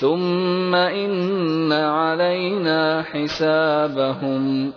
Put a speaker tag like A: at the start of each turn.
A: ثم إن علينا حسابهم